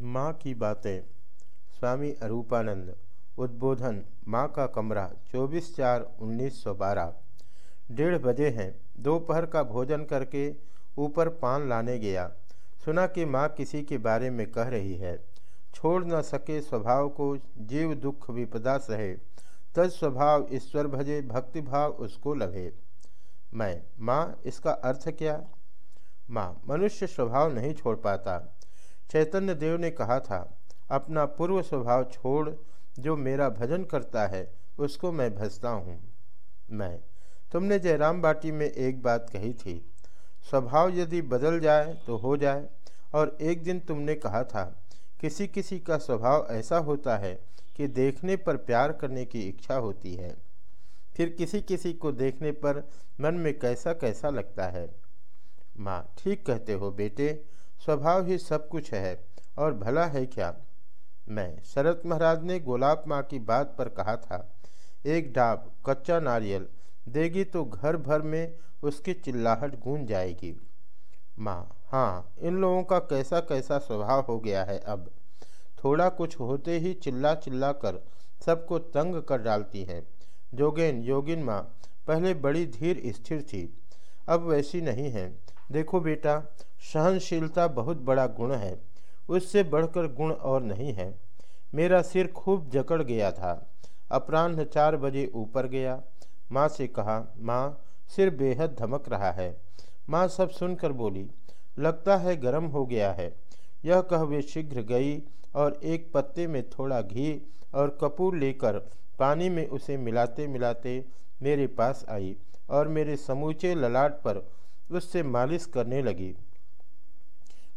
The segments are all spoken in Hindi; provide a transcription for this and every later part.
माँ की बातें। स्वामी अरूपानंद, उद्बोधन, माँ का कमरा, चौबीस चार उन्नीस सौ बारह। डेढ़ बजे हैं, दोपहर का भोजन करके ऊपर पान लाने गया। सुना कि माँ किसी के बारे में कह रही है। छोड़ न सके स्वभाव को, जीव दुख विपदा सहे तज स्वभाव ईश्वर भजे, भक्तिभाव उसको लभे। मैं, माँ, इसका अर्थ क्या? माँ, मनुष्य स्वभाव नहीं छोड़ पाता। चैतन्य देव ने कहा था, अपना पूर्व स्वभाव छोड़, जो मेरा भजन करता है, उसको मैं भजता हूँ। मैं तुमने जयराम बाटी में एक बात कही थी, स्वभाव यदि बदल जाए तो हो जाए। और एक दिन तुमने कहा था किसी किसी का स्वभाव ऐसा होता है कि देखने पर प्यार करने की इच्छा होती है। फिर किसी किसी को देखने पर मन में कैसा कैसा लगता है? माँ, ठीक कहते हो बेटे। स्वभाव ही सब कुछ है और भला है क्या? मैं, शरत महाराज ने गोलाब माँ की बात पर कहा था, एक डाब, कच्चा नारियल, देगी तो घर भर में उसकी चिल्लाहट गूंज जाएगी। माँ हाँ इन लोगों का कैसा कैसा स्वभाव हो गया है अब? थोड़ा कुछ होते ही चिल्ला चिल्ला कर सबको तंग कर डालती हैं। जोगेन, योगिन माँ, पहले बड़ी धीर स्थिर थी, अब वैसी नहीं है। देखो बेटा, सहनशीलता बहुत बड़ा गुण है, उससे बढ़कर गुण और नहीं है। मेरा सिर खूब जकड़ गया था। अपराह्न चार बजे ऊपर गया। माँ से कहा, माँ, सिर बेहद धमक रहा है। माँ सब सुनकर बोली, लगता है गर्म हो गया है। यह कह वे शीघ्र गई और एक पत्ते में थोड़ा घी और कपूर लेकर पानी में उसे मिलाते मिलाते मेरे पास आई और मेरे समूचे ललाट पर उससे मालिश करने लगी।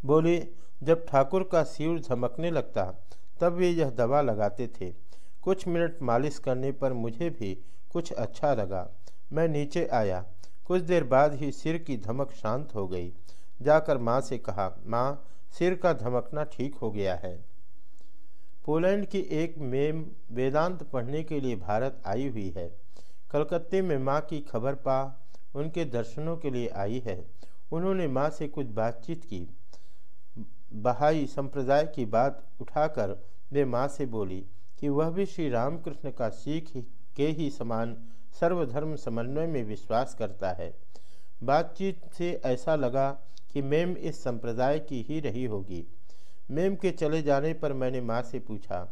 बोली, जब ठाकुर का सिर झमकने लगता, तब वे यह दवा लगाते थे। कुछ मिनट मालिश करने पर मुझे भी कुछ अच्छा लगा। मैं नीचे आया। कुछ देर बाद ही सिर की धमक शांत हो गई। जाकर माँ से कहा, माँ, सिर का धमकना ठीक हो गया है। पोलैंड की एक मेम वेदांत पढ़ने के लिए भारत आई हुई है। कलकत्ते में माँ की खबर पा उनके दर्शनों के लिए आई है। उन्होंने माँ से कुछ बातचीत की। बहाई संप्रदाय की बात उठाकर वे माँ से बोली कि वह भी श्री रामकृष्ण का सीख के ही समान सर्वधर्म समन्वय में विश्वास करता है। बातचीत से ऐसा लगा कि मेम इस संप्रदाय की ही रही होगी। मेम के चले जाने पर मैंने माँ से पूछा,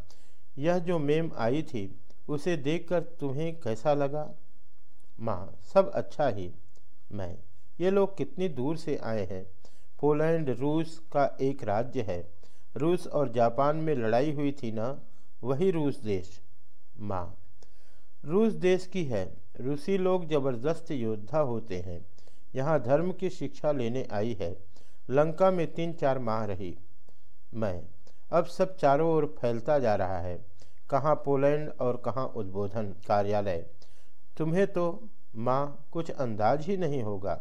यह जो मेम आई थी, उसे देखकर तुम्हें कैसा लगा? माँ, सब अच्छा ही मैं। ये लोग कितनी दूर से आए हैं? पोलैंड, रूस का एक राज्य है। रूस और जापान में लड़ाई हुई थी ना? वही रूस देश। माँ, रूस देश की है। रूसी लोग ज़बरदस्त योद्धा होते हैं। यहाँ धर्म की शिक्षा लेने आई है। लंका में तीन चार माह रही। मैं, अब सब चारों ओर फैलता जा रहा है। कहाँ पोलैंड और कहाँ उद्बोधन कार्यालय। तुम्हें तो माँ कुछ अंदाज ही नहीं होगा।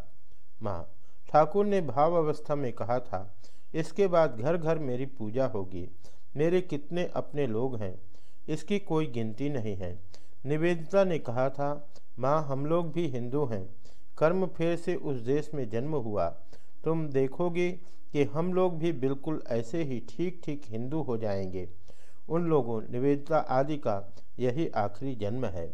माँ, ठाकुर ने भाव अवस्था में कहा था, इसके बाद घर घर मेरी पूजा होगी। मेरे कितने अपने लोग हैं, इसकी कोई गिनती नहीं है। निवेदिता ने कहा था, माँ, हम लोग भी हिंदू हैं, कर्म फेर से उस देश में जन्म हुआ। तुम देखोगे कि हम लोग भी बिल्कुल ऐसे ही ठीक ठीक हिंदू हो जाएँगे। उन लोगों, निवेदिता आदि का यही आखिरी जन्म है।